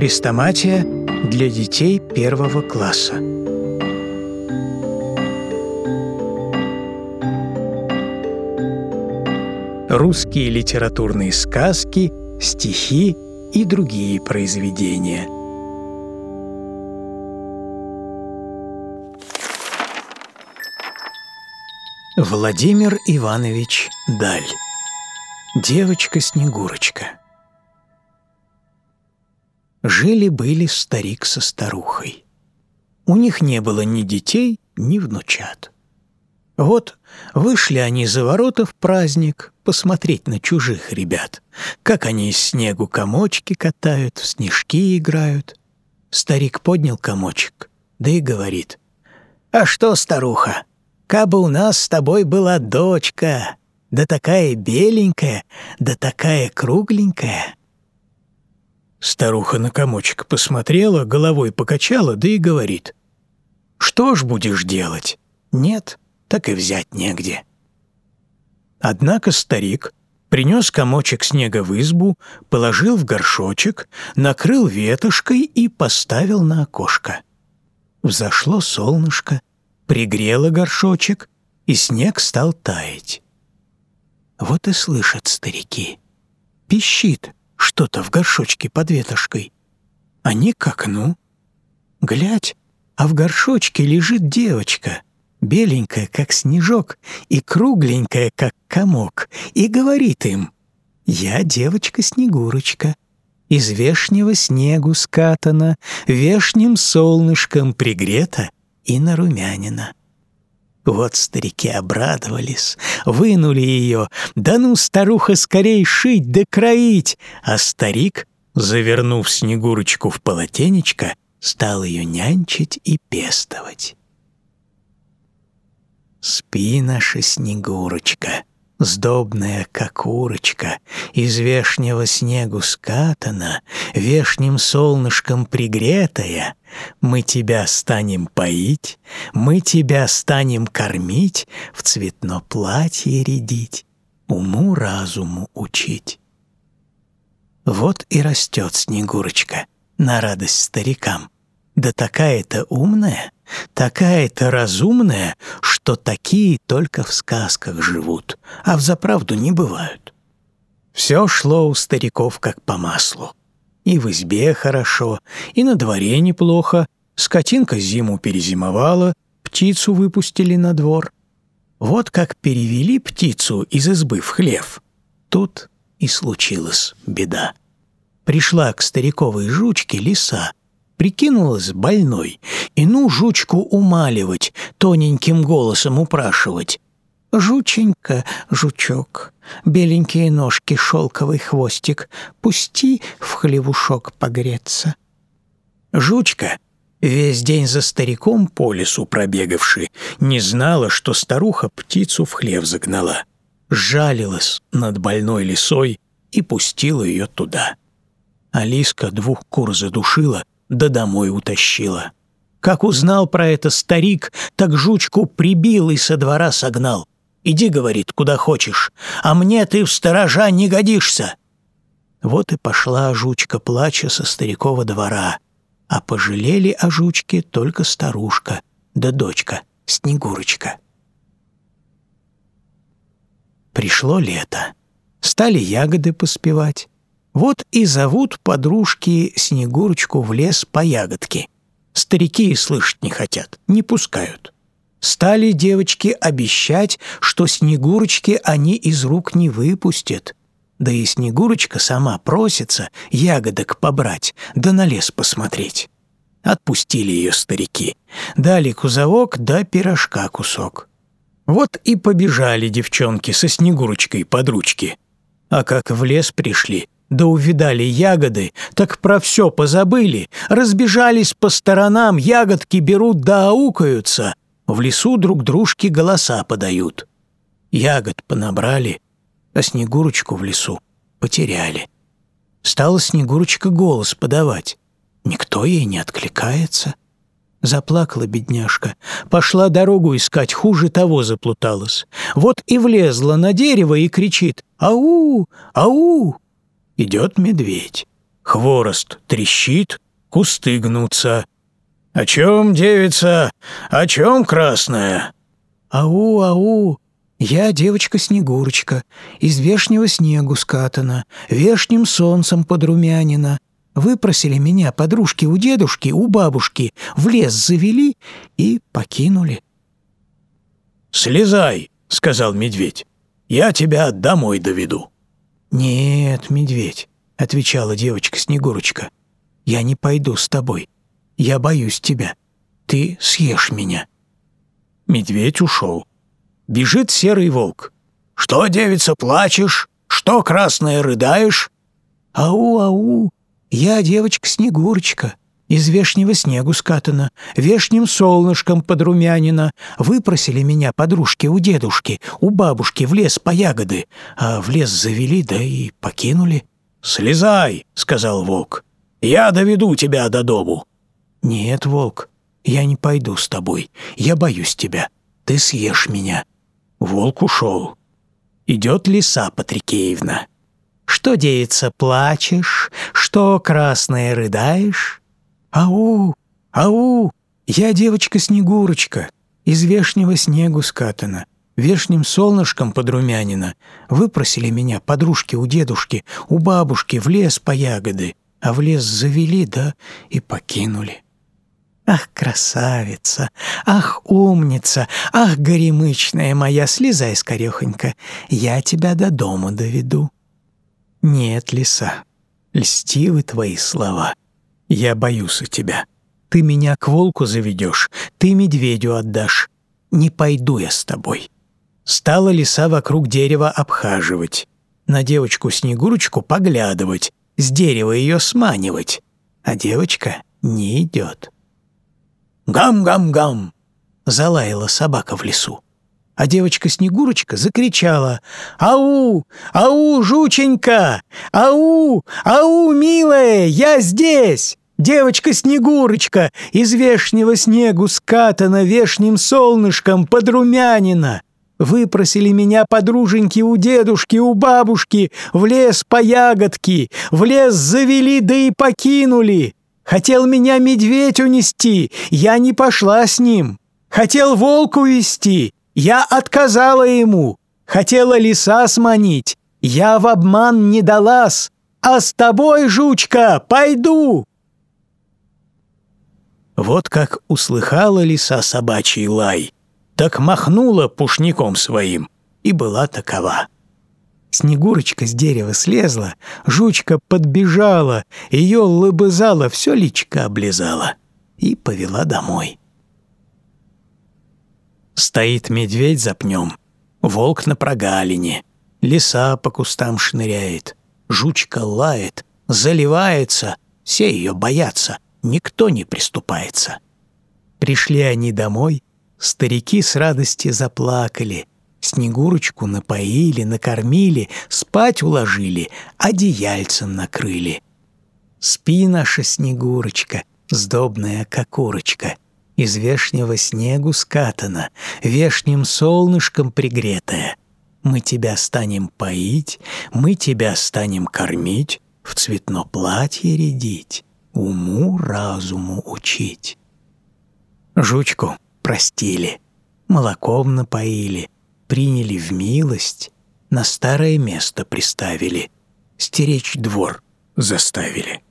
Хрестоматия для детей первого класса. Русские литературные сказки, стихи и другие произведения. Владимир Иванович Даль. Девочка-снегурочка. Жили-были старик со старухой. У них не было ни детей, ни внучат. Вот вышли они за ворота в праздник посмотреть на чужих ребят, как они из снегу комочки катают, в снежки играют. Старик поднял комочек, да и говорит, «А что, старуха, кабы у нас с тобой была дочка, да такая беленькая, да такая кругленькая». Старуха на комочек посмотрела, головой покачала, да и говорит. «Что ж будешь делать? Нет, так и взять негде». Однако старик принес комочек снега в избу, положил в горшочек, накрыл ветошкой и поставил на окошко. Взошло солнышко, пригрело горшочек, и снег стал таять. Вот и слышат старики. Пищит что-то в горшочке под ветошкой. Они к окну. Глядь, а в горшочке лежит девочка, беленькая, как снежок, и кругленькая, как комок, и говорит им, «Я девочка-снегурочка, из вешнего снегу скатана, вешним солнышком пригрета и нарумянина». Вот старики обрадовались, вынули ее. Да ну, старуха, скорей шить да кроить! А старик, завернув Снегурочку в полотенечко, стал ее нянчить и пестовать. Спи, наша Снегурочка, сдобная, как урочка, из вешнего снегу скатана, вешним солнышком пригретая, мы тебя станем поить, мы тебя станем кормить, в цветно платье рядить, уму-разуму учить. Вот и растет Снегурочка на радость старикам. Да такая-то умная, такая-то разумная, что такие только в сказках живут, а в заправду не бывают. Все шло у стариков как по маслу. И в избе хорошо, и на дворе неплохо, скотинка зиму перезимовала, птицу выпустили на двор. Вот как перевели птицу из избы в хлев, тут и случилась беда. Пришла к стариковой жучке лиса, прикинулась больной, и ну жучку умаливать, тоненьким голосом упрашивать. «Жученька, жучок, беленькие ножки, шелковый хвостик, пусти в хлевушок погреться». Жучка, весь день за стариком по лесу пробегавший, не знала, что старуха птицу в хлев загнала. Жалилась над больной лисой и пустила ее туда. Алиска двух кур задушила, да домой утащила. Как узнал про это старик, так жучку прибил и со двора согнал. «Иди, — говорит, — куда хочешь, а мне ты в сторожа не годишься». Вот и пошла жучка, плача со старикова двора, а пожалели о жучке только старушка да дочка Снегурочка. Пришло лето. Стали ягоды поспевать. Вот и зовут подружки Снегурочку в лес по ягодке. Старики и слышать не хотят, не пускают. Стали девочки обещать, что Снегурочки они из рук не выпустят. Да и Снегурочка сама просится ягодок побрать, да на лес посмотреть. Отпустили ее старики. Дали кузовок, да пирожка кусок. Вот и побежали девчонки со Снегурочкой под ручки. А как в лес пришли, да увидали ягоды, так про все позабыли, разбежались по сторонам, ягодки берут да аукаются, в лесу друг дружке голоса подают. Ягод понабрали, а Снегурочку в лесу потеряли. Стала Снегурочка голос подавать. Никто ей не откликается. Заплакала бедняжка, пошла дорогу искать, хуже того заплуталась. Вот и влезла на дерево и кричит «Ау! Ау!» Идет медведь. Хворост трещит, кусты гнутся. «О чем, девица? О чем красная?» «Ау, ау, я девочка-снегурочка, из вешнего снегу скатана, вешним солнцем подрумянина. Выпросили меня подружки у дедушки, у бабушки, в лес завели и покинули». «Слезай», — сказал медведь, — «я тебя домой доведу». «Нет, медведь», — отвечала девочка-снегурочка, — «я не пойду с тобой. Я боюсь тебя. Ты съешь меня». Медведь ушел. Бежит серый волк. «Что, девица, плачешь? Что, красная, рыдаешь?» «Ау, ау, я девочка-снегурочка, из вешнего снегу скатана, вешним солнышком подрумянина. Выпросили меня подружки у дедушки, у бабушки в лес по ягоды, а в лес завели, да и покинули». «Слезай», — сказал волк, — «я доведу тебя до дому». «Нет, волк, я не пойду с тобой, я боюсь тебя, ты съешь меня». Волк ушел. Идет лиса Патрикеевна. «Что, деется, плачешь? Что, красная, рыдаешь?» «Ау! Ау! Я девочка-снегурочка, из вешнего снегу скатана, вешним солнышком подрумянина. Выпросили меня подружки у дедушки, у бабушки в лес по ягоды, а в лес завели, да и покинули». Ах, красавица! Ах, умница! Ах, горемычная моя, слезай скорехонько, я тебя до дома доведу. Нет, лиса, льстивы твои слова. Я боюсь у тебя. Ты меня к волку заведешь, ты медведю отдашь. Не пойду я с тобой. Стала лиса вокруг дерева обхаживать, на девочку-снегурочку поглядывать, с дерева ее сманивать, а девочка не идет. «Гам-гам-гам!» — залаяла собака в лесу. А девочка-снегурочка закричала «Ау! Ау, жученька! Ау! Ау, милая, я здесь!» Девочка-снегурочка из вешнего снегу скатана вешним солнышком подрумянина. Выпросили меня подруженьки у дедушки, у бабушки, в лес по ягодки, в лес завели да и покинули. Хотел меня медведь унести, я не пошла с ним. Хотел волк увести, я отказала ему. Хотела лиса сманить, я в обман не далась. А с тобой, жучка, пойду!» Вот как услыхала лиса собачий лай, так махнула пушником своим и была такова. Снегурочка с дерева слезла, жучка подбежала, ее лыбызала, все личко облизала и повела домой. Стоит медведь за пнем, волк на прогалине, лиса по кустам шныряет, жучка лает, заливается, все ее боятся, никто не приступается. Пришли они домой, старики с радости заплакали, Снегурочку напоили, накормили, спать уложили, одеяльцем накрыли. Спи, наша Снегурочка, сдобная как курочка, из вешнего снегу скатана, вешним солнышком пригретая. Мы тебя станем поить, мы тебя станем кормить, в цветно платье рядить, уму разуму учить. Жучку простили, молоком напоили — приняли в милость, на старое место приставили, стеречь двор заставили.